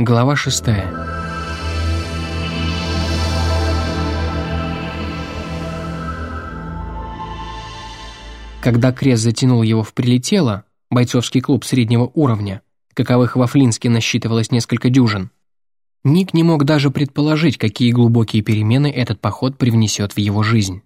Глава шестая. Когда Крест затянул его в «Прилетело», бойцовский клуб среднего уровня, каковых во Флинске насчитывалось несколько дюжин, Ник не мог даже предположить, какие глубокие перемены этот поход привнесет в его жизнь.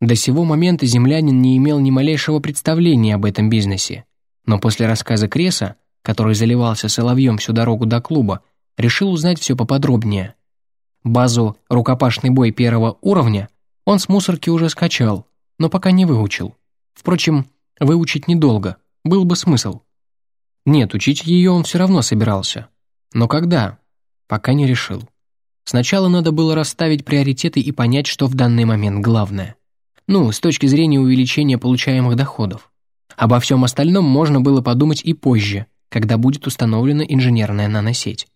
До сего момента землянин не имел ни малейшего представления об этом бизнесе, но после рассказа Креса который заливался соловьем всю дорогу до клуба, решил узнать все поподробнее. Базу «Рукопашный бой первого уровня» он с мусорки уже скачал, но пока не выучил. Впрочем, выучить недолго, был бы смысл. Нет, учить ее он все равно собирался. Но когда? Пока не решил. Сначала надо было расставить приоритеты и понять, что в данный момент главное. Ну, с точки зрения увеличения получаемых доходов. Обо всем остальном можно было подумать и позже, когда будет установлена инженерная наносеть.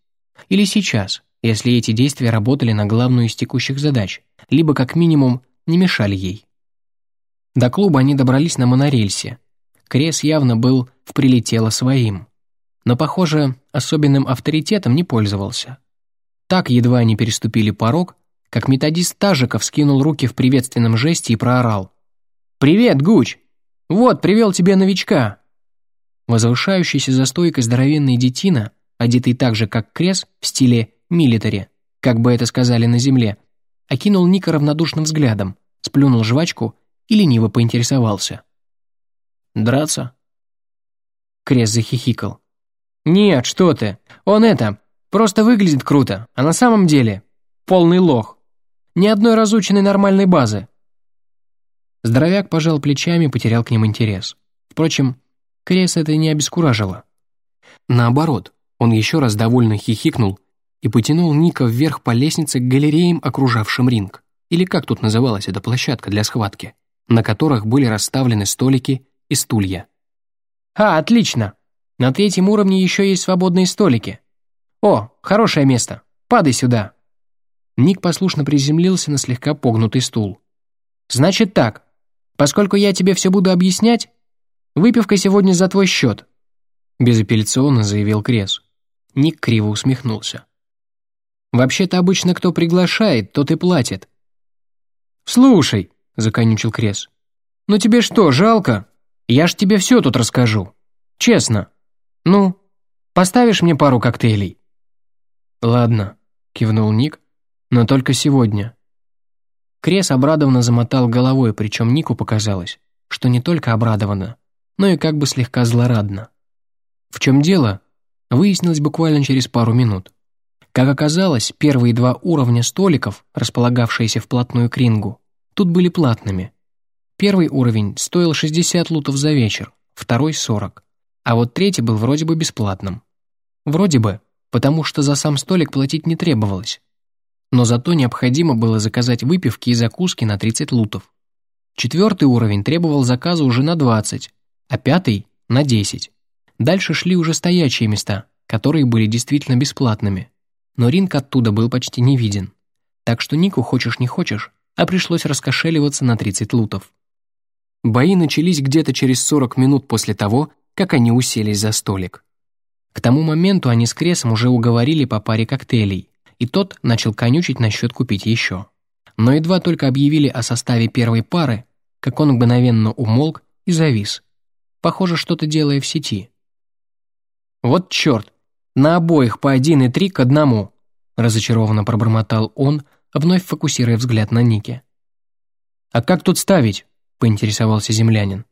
Или сейчас, если эти действия работали на главную из текущих задач, либо как минимум не мешали ей. До клуба они добрались на монорельсе. Крес явно был в прилетело своим. Но, похоже, особенным авторитетом не пользовался. Так едва они переступили порог, как методист Тажиков скинул руки в приветственном жесте и проорал. «Привет, Гуч! Вот, привел тебе новичка!» Возвышающийся за стойкой здоровенный детина, одетый так же, как Крес, в стиле «милитари», как бы это сказали на земле, окинул Ника равнодушным взглядом, сплюнул жвачку и лениво поинтересовался. «Драться?» Крес захихикал. «Нет, что ты, он это, просто выглядит круто, а на самом деле полный лох. Ни одной разученной нормальной базы». Здоровяк пожал плечами и потерял к ним интерес. Впрочем, Крес это не обескуражило. Наоборот, он еще раз довольно хихикнул и потянул Ника вверх по лестнице к галереям, окружавшим ринг, или как тут называлась эта площадка для схватки, на которых были расставлены столики и стулья. «А, отлично! На третьем уровне еще есть свободные столики. О, хорошее место! Падай сюда!» Ник послушно приземлился на слегка погнутый стул. «Значит так, поскольку я тебе все буду объяснять, Выпивка сегодня за твой счет», — безапелляционно заявил Крес. Ник криво усмехнулся. «Вообще-то обычно кто приглашает, тот и платит». «Слушай», — законючил Крес, — «ну тебе что, жалко? Я ж тебе все тут расскажу. Честно. Ну, поставишь мне пару коктейлей?» «Ладно», — кивнул Ник, — «но только сегодня». Крес обрадованно замотал головой, причем Нику показалось, что не только обрадованно, но и как бы слегка злорадно. В чем дело, выяснилось буквально через пару минут. Как оказалось, первые два уровня столиков, располагавшиеся вплотную к рингу, тут были платными. Первый уровень стоил 60 лутов за вечер, второй — 40, а вот третий был вроде бы бесплатным. Вроде бы, потому что за сам столик платить не требовалось. Но зато необходимо было заказать выпивки и закуски на 30 лутов. Четвертый уровень требовал заказа уже на 20, а пятый — на 10. Дальше шли уже стоячие места, которые были действительно бесплатными. Но ринг оттуда был почти не виден. Так что Нику хочешь не хочешь, а пришлось раскошеливаться на 30 лутов. Бои начались где-то через 40 минут после того, как они уселись за столик. К тому моменту они с Кресом уже уговорили по паре коктейлей, и тот начал конючить насчет купить еще. Но едва только объявили о составе первой пары, как он мгновенно умолк и завис, Похоже, что-то делая в сети. «Вот черт! На обоих по один и три к одному!» разочарованно пробормотал он, вновь фокусируя взгляд на Нике. «А как тут ставить?» — поинтересовался землянин.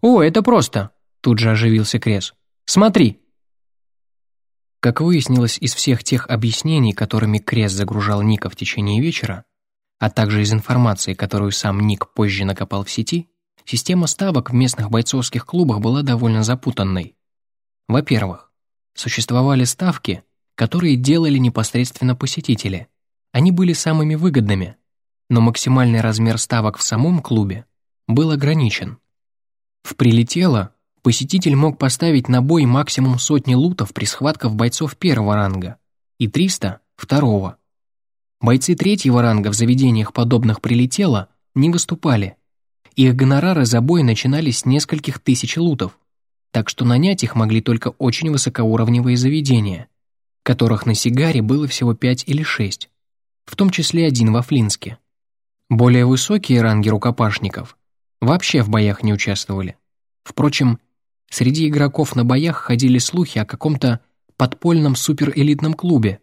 «О, это просто!» — тут же оживился Крес. «Смотри!» Как выяснилось из всех тех объяснений, которыми Крес загружал Ника в течение вечера, а также из информации, которую сам Ник позже накопал в сети, Система ставок в местных бойцовских клубах была довольно запутанной. Во-первых, существовали ставки, которые делали непосредственно посетители. Они были самыми выгодными, но максимальный размер ставок в самом клубе был ограничен. В «Прилетело» посетитель мог поставить на бой максимум сотни лутов при схватках бойцов первого ранга и 300 – второго. Бойцы третьего ранга в заведениях подобных «Прилетело» не выступали, их гонорары за бой начинались с нескольких тысяч лутов, так что нанять их могли только очень высокоуровневые заведения. которых на сигаре было всего пять или шесть, в том числе один во Флинске. Более высокие ранги рукопашников вообще в боях не участвовали. Впрочем, среди игроков на боях ходили слухи о каком-то подпольном суперэлитном клубе,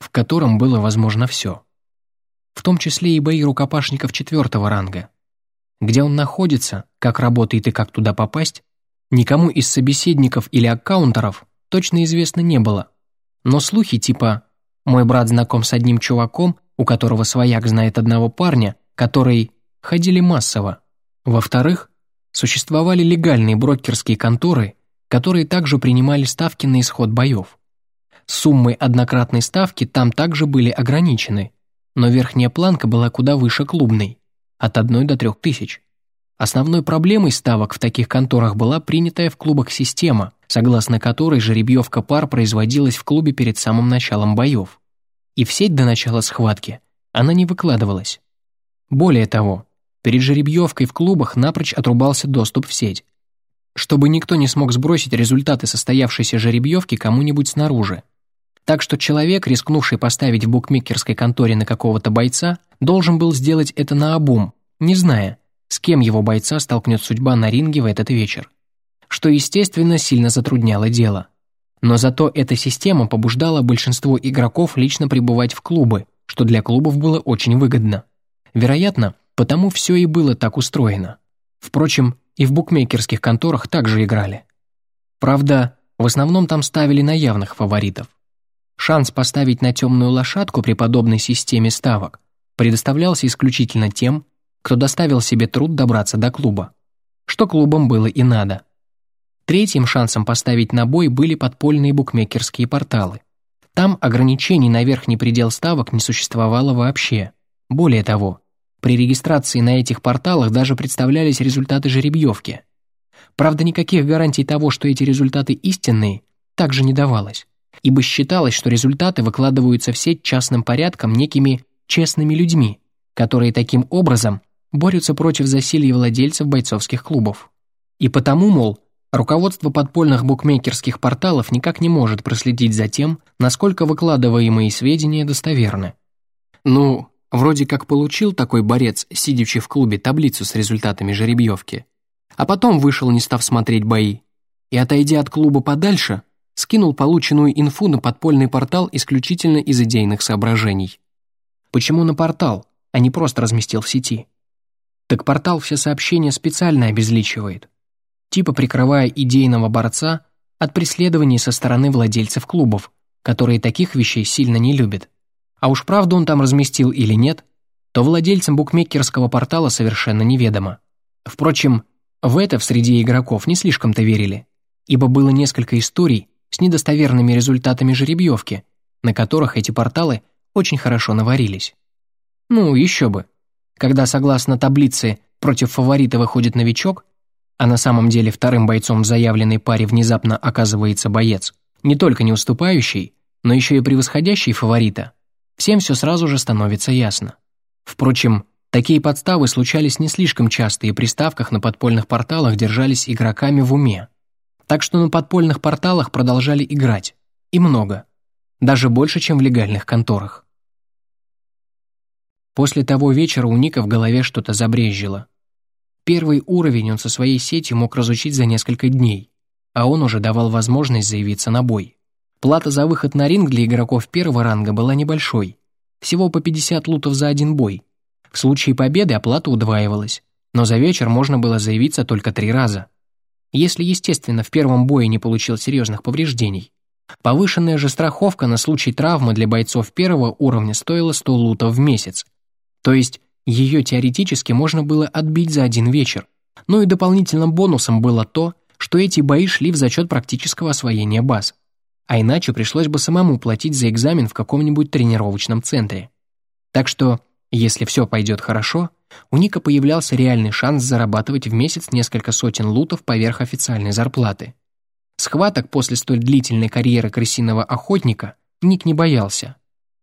в котором было возможно все. В том числе и бои рукопашников четвертого ранга. Где он находится, как работает и как туда попасть, никому из собеседников или аккаунтеров точно известно не было. Но слухи типа «мой брат знаком с одним чуваком, у которого свояк знает одного парня, который...» ходили массово. Во-вторых, существовали легальные брокерские конторы, которые также принимали ставки на исход боев. Суммы однократной ставки там также были ограничены, но верхняя планка была куда выше клубной, от 1 до 3 тысяч. Основной проблемой ставок в таких конторах была принятая в клубах система, согласно которой жеребьевка пар производилась в клубе перед самым началом боев. И в сеть до начала схватки она не выкладывалась. Более того, перед жеребьевкой в клубах напрочь отрубался доступ в сеть, чтобы никто не смог сбросить результаты состоявшейся жеребьевки кому-нибудь снаружи. Так что человек, рискнувший поставить в букмекерской конторе на какого-то бойца, должен был сделать это наобум, не зная, с кем его бойца столкнет судьба на ринге в этот вечер. Что, естественно, сильно затрудняло дело. Но зато эта система побуждала большинство игроков лично пребывать в клубы, что для клубов было очень выгодно. Вероятно, потому все и было так устроено. Впрочем, и в букмекерских конторах также играли. Правда, в основном там ставили на явных фаворитов. Шанс поставить на темную лошадку при подобной системе ставок предоставлялся исключительно тем, кто доставил себе труд добраться до клуба, что клубам было и надо. Третьим шансом поставить на бой были подпольные букмекерские порталы. Там ограничений на верхний предел ставок не существовало вообще. Более того, при регистрации на этих порталах даже представлялись результаты жеребьевки. Правда, никаких гарантий того, что эти результаты истинные, также не давалось, ибо считалось, что результаты выкладываются в сеть частным порядком некими честными людьми, которые таким образом борются против засилья владельцев бойцовских клубов. И потому, мол, руководство подпольных букмекерских порталов никак не может проследить за тем, насколько выкладываемые сведения достоверны. Ну, вроде как получил такой борец, сидячи в клубе, таблицу с результатами жеребьевки, а потом вышел, не став смотреть бои, и, отойдя от клуба подальше, скинул полученную инфу на подпольный портал исключительно из идейных соображений. Почему на портал, а не просто разместил в сети? так портал все сообщения специально обезличивает, типа прикрывая идейного борца от преследований со стороны владельцев клубов, которые таких вещей сильно не любят. А уж правду он там разместил или нет, то владельцам букмекерского портала совершенно неведомо. Впрочем, в это в среде игроков не слишком-то верили, ибо было несколько историй с недостоверными результатами жеребьевки, на которых эти порталы очень хорошо наварились. Ну, еще бы когда, согласно таблице, против фаворита выходит новичок, а на самом деле вторым бойцом в заявленной паре внезапно оказывается боец, не только не уступающий, но еще и превосходящий фаворита, всем все сразу же становится ясно. Впрочем, такие подставы случались не слишком часто и при ставках на подпольных порталах держались игроками в уме. Так что на подпольных порталах продолжали играть. И много. Даже больше, чем в легальных конторах. После того вечера у Ника в голове что-то забрезжило. Первый уровень он со своей сетью мог разучить за несколько дней, а он уже давал возможность заявиться на бой. Плата за выход на ринг для игроков первого ранга была небольшой, всего по 50 лутов за один бой. В случае победы оплата удваивалась, но за вечер можно было заявиться только три раза. Если, естественно, в первом бое не получил серьезных повреждений. Повышенная же страховка на случай травмы для бойцов первого уровня стоила 100 лутов в месяц, то есть ее теоретически можно было отбить за один вечер. Ну и дополнительным бонусом было то, что эти бои шли в зачет практического освоения баз. А иначе пришлось бы самому платить за экзамен в каком-нибудь тренировочном центре. Так что, если все пойдет хорошо, у Ника появлялся реальный шанс зарабатывать в месяц несколько сотен лутов поверх официальной зарплаты. Схваток после столь длительной карьеры крысиного охотника Ник не боялся.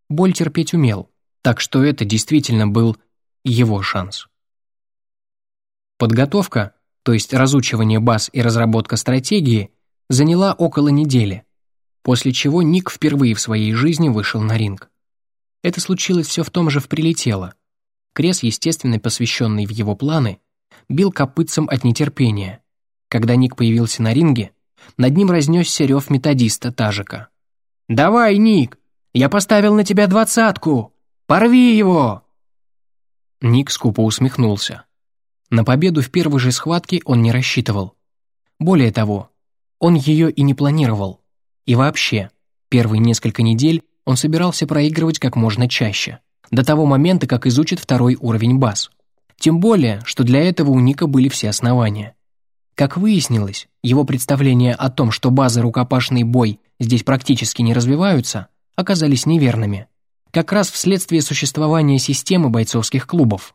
Боль терпеть умел, так что это действительно был его шанс. Подготовка, то есть разучивание баз и разработка стратегии, заняла около недели. После чего Ник впервые в своей жизни вышел на ринг. Это случилось все в том же в «Прилетело». Крес, естественно посвященный в его планы, бил копытцем от нетерпения. Когда Ник появился на ринге, над ним разнесся рев методиста Тажика. «Давай, Ник! Я поставил на тебя двадцатку! Порви его!» Ник скупо усмехнулся. На победу в первой же схватке он не рассчитывал. Более того, он ее и не планировал. И вообще, первые несколько недель он собирался проигрывать как можно чаще, до того момента, как изучит второй уровень баз. Тем более, что для этого у Ника были все основания. Как выяснилось, его представления о том, что базы рукопашный бой здесь практически не развиваются, оказались неверными. Как раз вследствие существования системы бойцовских клубов.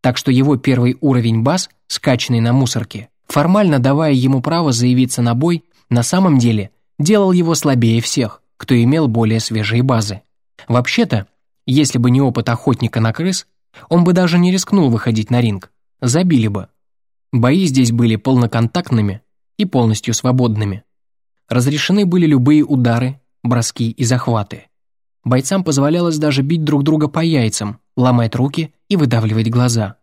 Так что его первый уровень баз, скачанный на мусорке, формально давая ему право заявиться на бой, на самом деле делал его слабее всех, кто имел более свежие базы. Вообще-то, если бы не опыт охотника на крыс, он бы даже не рискнул выходить на ринг. Забили бы. Бои здесь были полноконтактными и полностью свободными. Разрешены были любые удары, броски и захваты. Бойцам позволялось даже бить друг друга по яйцам, ломать руки и выдавливать глаза.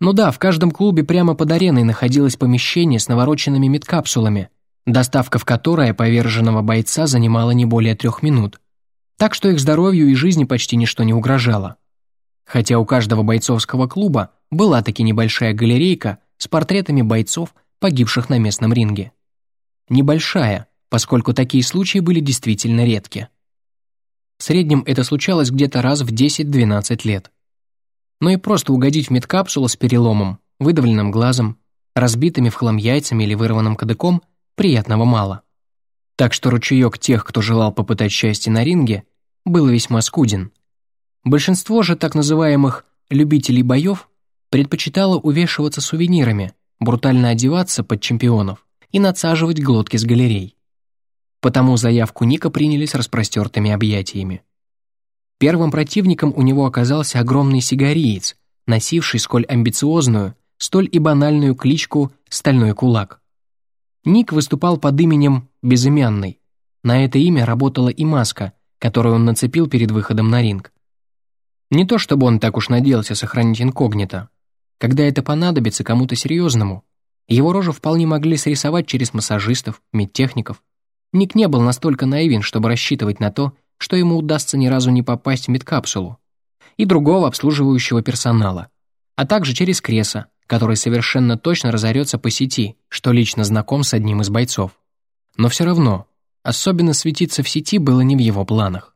Ну да, в каждом клубе прямо под ареной находилось помещение с навороченными медкапсулами, доставка в которое поверженного бойца занимала не более трех минут. Так что их здоровью и жизни почти ничто не угрожало. Хотя у каждого бойцовского клуба была таки небольшая галерейка с портретами бойцов, погибших на местном ринге. Небольшая, поскольку такие случаи были действительно редки. В среднем это случалось где-то раз в 10-12 лет. Но и просто угодить в медкапсулу с переломом, выдавленным глазом, разбитыми в хлам яйцами или вырванным кадыком приятного мало. Так что ручеек тех, кто желал попытать счастье на ринге, был весьма скуден. Большинство же так называемых «любителей боев» предпочитало увешиваться сувенирами, брутально одеваться под чемпионов и надсаживать глотки с галерей. Потому заявку Ника приняли с распростертыми объятиями. Первым противником у него оказался огромный сигариец, носивший сколь амбициозную, столь и банальную кличку «Стальной кулак». Ник выступал под именем «Безымянный». На это имя работала и маска, которую он нацепил перед выходом на ринг. Не то чтобы он так уж надеялся сохранить инкогнито. Когда это понадобится кому-то серьезному, его рожу вполне могли срисовать через массажистов, медтехников. Ник не был настолько наивен, чтобы рассчитывать на то, что ему удастся ни разу не попасть в медкапсулу, и другого обслуживающего персонала, а также через Креса, который совершенно точно разорется по сети, что лично знаком с одним из бойцов. Но все равно, особенно светиться в сети было не в его планах.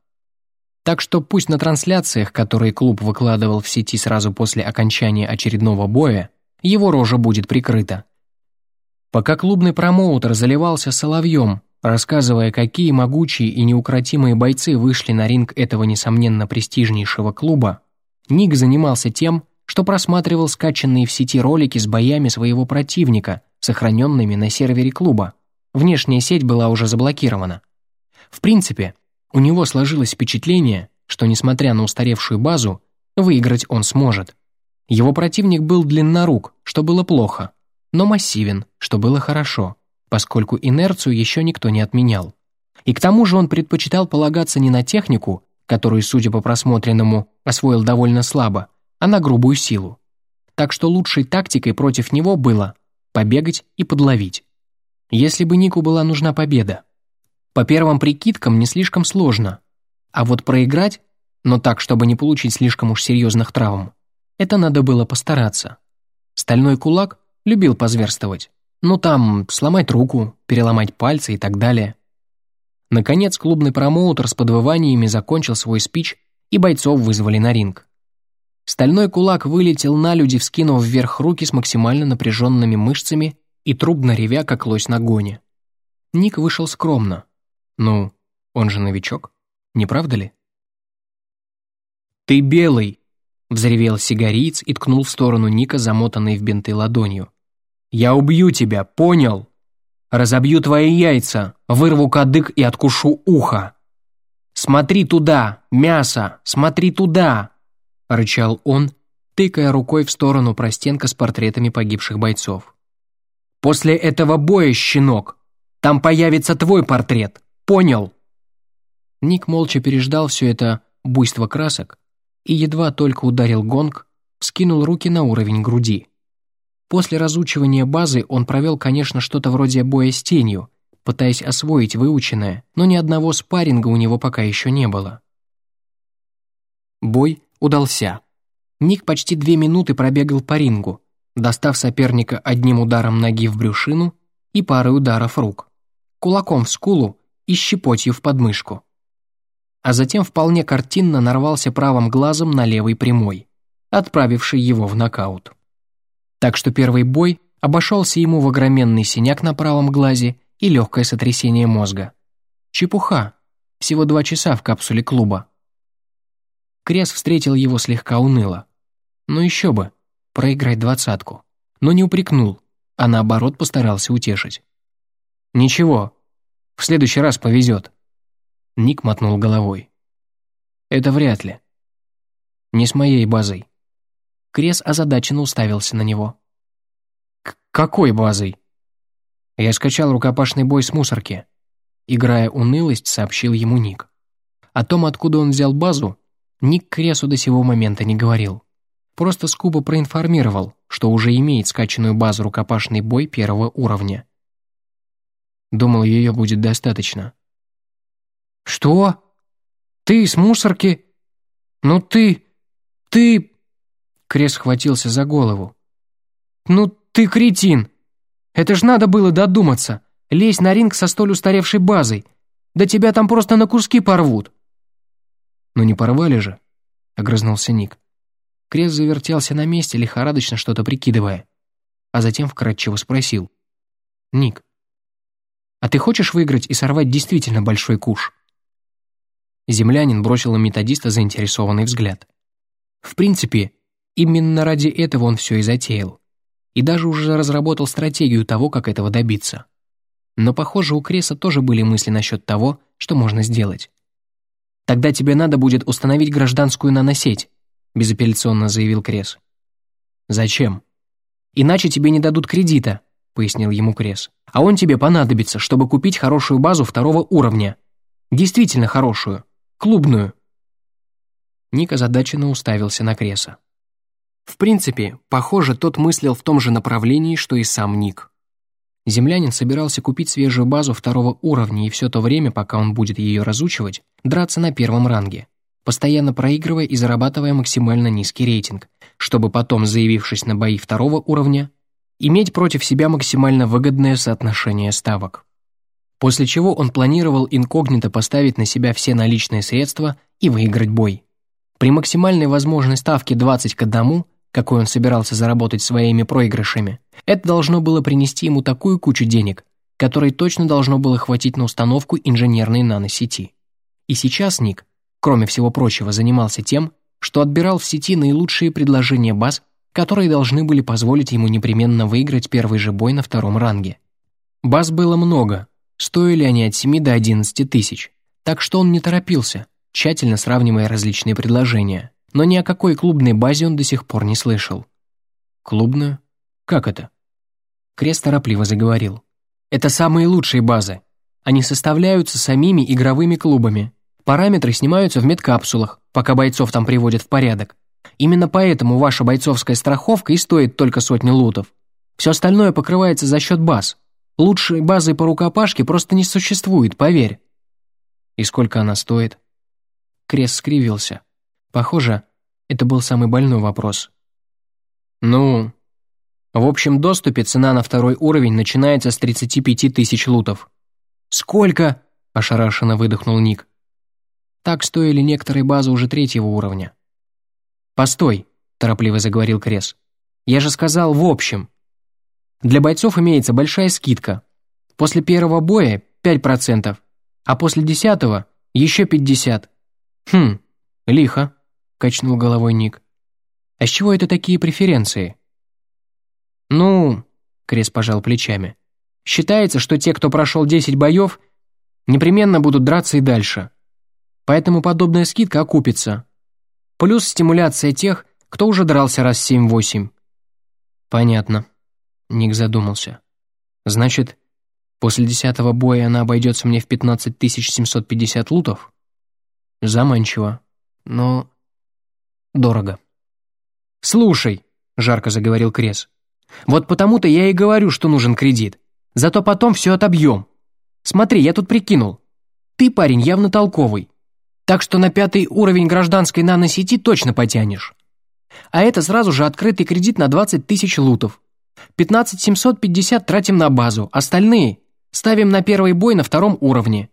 Так что пусть на трансляциях, которые клуб выкладывал в сети сразу после окончания очередного боя, его рожа будет прикрыта. Пока клубный промоутер заливался соловьем, рассказывая, какие могучие и неукротимые бойцы вышли на ринг этого, несомненно, престижнейшего клуба, Ник занимался тем, что просматривал скачанные в сети ролики с боями своего противника, сохраненными на сервере клуба. Внешняя сеть была уже заблокирована. В принципе, у него сложилось впечатление, что, несмотря на устаревшую базу, выиграть он сможет. Его противник был длиннорук, что было плохо, но массивен, что было хорошо, поскольку инерцию еще никто не отменял. И к тому же он предпочитал полагаться не на технику, которую, судя по просмотренному, освоил довольно слабо, а на грубую силу. Так что лучшей тактикой против него было побегать и подловить. Если бы Нику была нужна победа. По первым прикидкам не слишком сложно. А вот проиграть, но так, чтобы не получить слишком уж серьезных травм, это надо было постараться. Стальной кулак любил позверствовать. Ну там, сломать руку, переломать пальцы и так далее. Наконец, клубный промоутер с подвываниями закончил свой спич, и бойцов вызвали на ринг. Стальной кулак вылетел на люди, вскинув вверх руки с максимально напряженными мышцами и трубно ревя, как лось на гоне. Ник вышел скромно. Ну, он же новичок, не правда ли? «Ты белый!» — взревел сигариец и ткнул в сторону Ника, замотанной в бинты ладонью. «Я убью тебя, понял? Разобью твои яйца, вырву кадык и откушу ухо. Смотри туда, мясо, смотри туда!» — рычал он, тыкая рукой в сторону простенка с портретами погибших бойцов. «После этого боя, щенок, там появится твой портрет, понял? Ник молча переждал все это буйство красок и едва только ударил гонг, скинул руки на уровень груди. После разучивания базы он провел, конечно, что-то вроде боя с тенью, пытаясь освоить выученное, но ни одного спарринга у него пока еще не было. Бой удался. Ник почти две минуты пробегал по рингу, достав соперника одним ударом ноги в брюшину и парой ударов рук, кулаком в скулу и щепотью в подмышку. А затем вполне картинно нарвался правым глазом на левый прямой, отправивший его в нокаут. Так что первый бой обошелся ему в огроменный синяк на правом глазе и легкое сотрясение мозга. Чепуха. Всего два часа в капсуле клуба. Крес встретил его слегка уныло. Ну еще бы, проиграть двадцатку. Но не упрекнул, а наоборот постарался утешить. «Ничего, в следующий раз повезет». Ник мотнул головой. «Это вряд ли. Не с моей базой». Крес озадаченно уставился на него. К «Какой базой?» Я скачал рукопашный бой с мусорки. Играя унылость, сообщил ему Ник. О том, откуда он взял базу, Ник Кресу до сего момента не говорил. Просто скупо проинформировал, что уже имеет скачанную базу рукопашный бой первого уровня. Думал, ее будет достаточно. «Что? Ты с мусорки? Ну ты... ты...» Крес схватился за голову. «Ну ты кретин! Это ж надо было додуматься, лезть на ринг со столь устаревшей базой. Да тебя там просто на куски порвут!» «Ну не порвали же», — огрызнулся Ник. Крес завертелся на месте, лихорадочно что-то прикидывая, а затем вкратчиво спросил. «Ник, а ты хочешь выиграть и сорвать действительно большой куш?» Землянин бросил на методиста заинтересованный взгляд. В принципе, именно ради этого он все и затеял. И даже уже разработал стратегию того, как этого добиться. Но, похоже, у Креса тоже были мысли насчет того, что можно сделать. «Тогда тебе надо будет установить гражданскую наносеть», безапелляционно заявил Крес. «Зачем?» «Иначе тебе не дадут кредита», пояснил ему Крес. «А он тебе понадобится, чтобы купить хорошую базу второго уровня. Действительно хорошую. Клубную». Ник озадаченно уставился на Креса. В принципе, похоже, тот мыслил в том же направлении, что и сам Ник. Землянин собирался купить свежую базу второго уровня и все то время, пока он будет ее разучивать, драться на первом ранге, постоянно проигрывая и зарабатывая максимально низкий рейтинг, чтобы потом, заявившись на бои второго уровня, иметь против себя максимально выгодное соотношение ставок. После чего он планировал инкогнито поставить на себя все наличные средства и выиграть бой. При максимальной возможной ставке 20 к 1 какой он собирался заработать своими проигрышами, это должно было принести ему такую кучу денег, которой точно должно было хватить на установку инженерной наносети. И сейчас Ник, кроме всего прочего, занимался тем, что отбирал в сети наилучшие предложения баз, которые должны были позволить ему непременно выиграть первый же бой на втором ранге. Баз было много, стоили они от 7 до 11 тысяч, так что он не торопился, тщательно сравнивая различные предложения но ни о какой клубной базе он до сих пор не слышал. «Клубную? Как это?» Крест торопливо заговорил. «Это самые лучшие базы. Они составляются самими игровыми клубами. Параметры снимаются в медкапсулах, пока бойцов там приводят в порядок. Именно поэтому ваша бойцовская страховка и стоит только сотни лутов. Все остальное покрывается за счет баз. Лучшей базы по рукопашке просто не существует, поверь». «И сколько она стоит?» Крест скривился. Похоже, это был самый больной вопрос. «Ну...» В общем доступе цена на второй уровень начинается с 35 тысяч лутов. «Сколько?» – ошарашенно выдохнул Ник. Так стоили некоторые базы уже третьего уровня. «Постой», – торопливо заговорил Крес. «Я же сказал в общем. Для бойцов имеется большая скидка. После первого боя – 5%, а после десятого – еще 50%. Хм, лихо». — качнул головой Ник. «А с чего это такие преференции?» «Ну...» — Крес пожал плечами. «Считается, что те, кто прошел 10 боев, непременно будут драться и дальше. Поэтому подобная скидка окупится. Плюс стимуляция тех, кто уже дрался раз 7-8». «Понятно», — Ник задумался. «Значит, после десятого боя она обойдется мне в 15 750 лутов?» Заманчиво. Но дорого. «Слушай», — жарко заговорил Крес, «вот потому-то я и говорю, что нужен кредит. Зато потом все отобьем. Смотри, я тут прикинул. Ты, парень, явно толковый. Так что на пятый уровень гражданской наносети точно потянешь. А это сразу же открытый кредит на 20 тысяч лутов. 15 750 тратим на базу, остальные ставим на первый бой на втором уровне.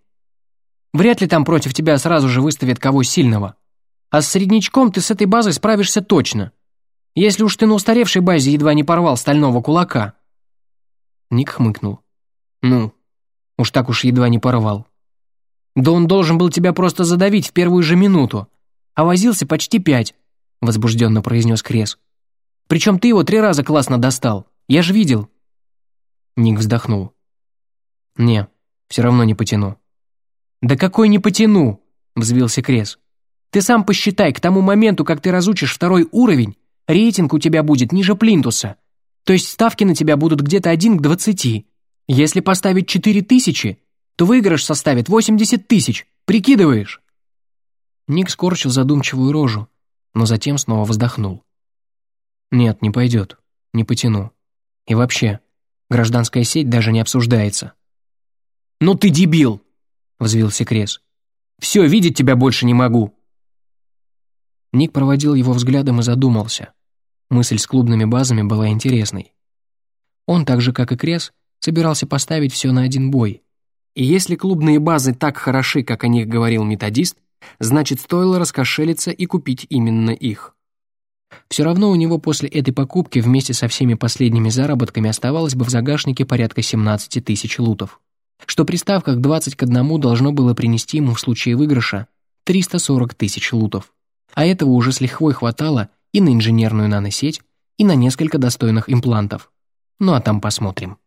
Вряд ли там против тебя сразу же выставят кого сильного. А с среднячком ты с этой базой справишься точно. Если уж ты на устаревшей базе едва не порвал стального кулака». Ник хмыкнул. «Ну, уж так уж едва не порвал. Да он должен был тебя просто задавить в первую же минуту, а возился почти пять», возбужденно произнес Крес. «Причем ты его три раза классно достал. Я же видел». Ник вздохнул. «Не, все равно не потяну». «Да какой не потяну?» — взвился Крес. «Ты сам посчитай, к тому моменту, как ты разучишь второй уровень, рейтинг у тебя будет ниже плинтуса. То есть ставки на тебя будут где-то один к двадцати. Если поставить четыре тысячи, то выигрыш составит восемьдесят тысяч. Прикидываешь?» Ник скорчил задумчивую рожу, но затем снова вздохнул. «Нет, не пойдет. Не потяну. И вообще, гражданская сеть даже не обсуждается». «Ну ты дебил!» — взвился Крес. «Все, видеть тебя больше не могу!» Ник проводил его взглядом и задумался. Мысль с клубными базами была интересной. Он, так же как и Крес, собирался поставить все на один бой. И если клубные базы так хороши, как о них говорил методист, значит, стоило раскошелиться и купить именно их. Все равно у него после этой покупки вместе со всеми последними заработками оставалось бы в загашнике порядка 17 тысяч лутов, что при ставках 20 к 1 должно было принести ему в случае выигрыша 340 тысяч лутов. А этого уже с лихвой хватало и на инженерную наносеть, и на несколько достойных имплантов. Ну а там посмотрим.